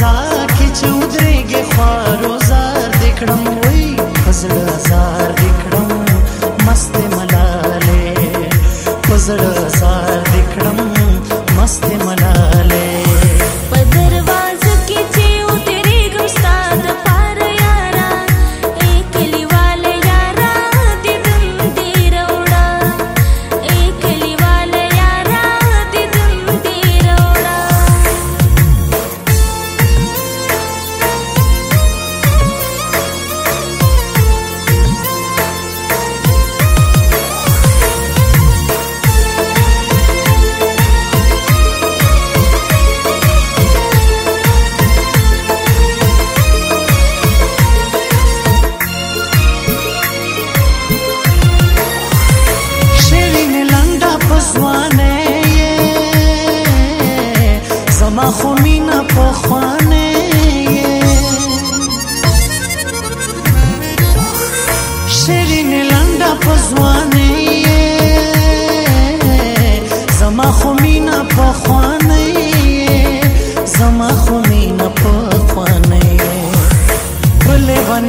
ساکه چې ودرېږي خوار وزار دې کړم وی په زړه زار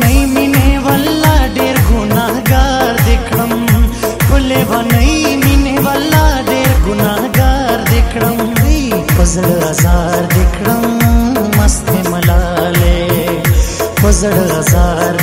وای مینه والله ډېر ګناګار دکړم خپلې ونی مینه والله ډېر ګناګار دکړم پزړ هزار دکړم مست ملاله پزړ هزار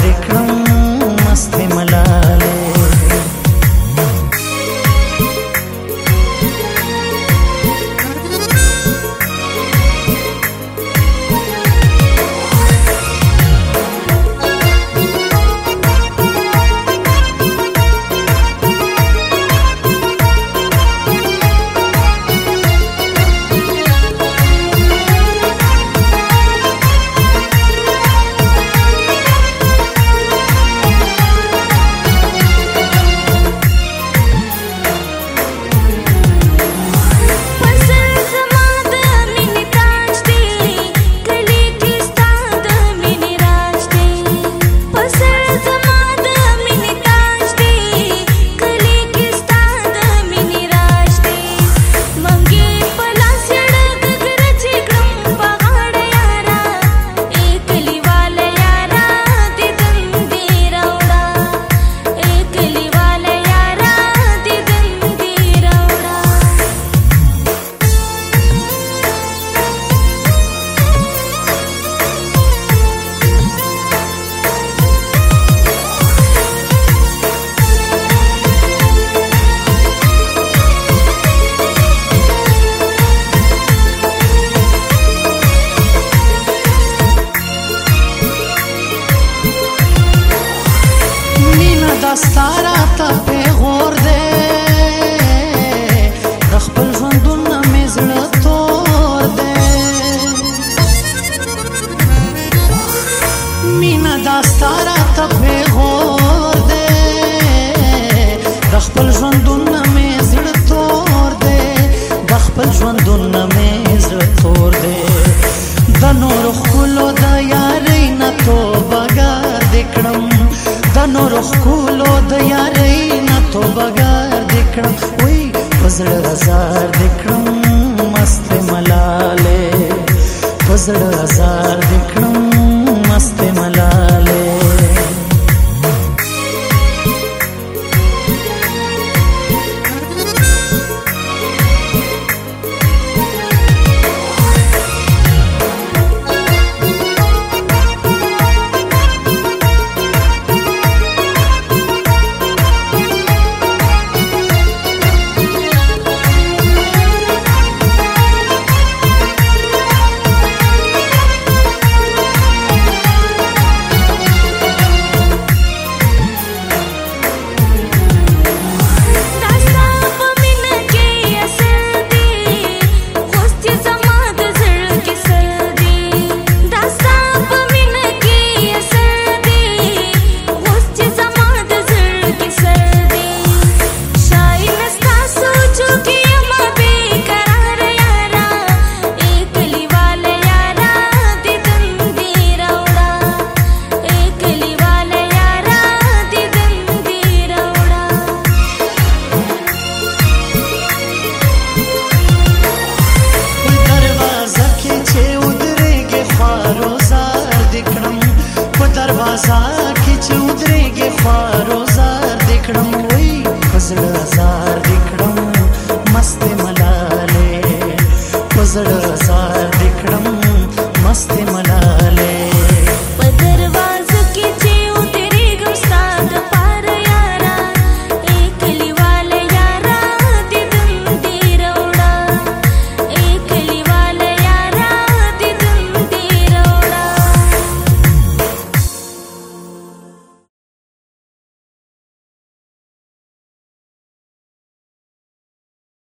دستارا ته به غور دې خپل ژوندونه مې زړه تور دې مینا دستارا ته به غور دې خپل ژوند बाजार ക്ഷമിക്കണം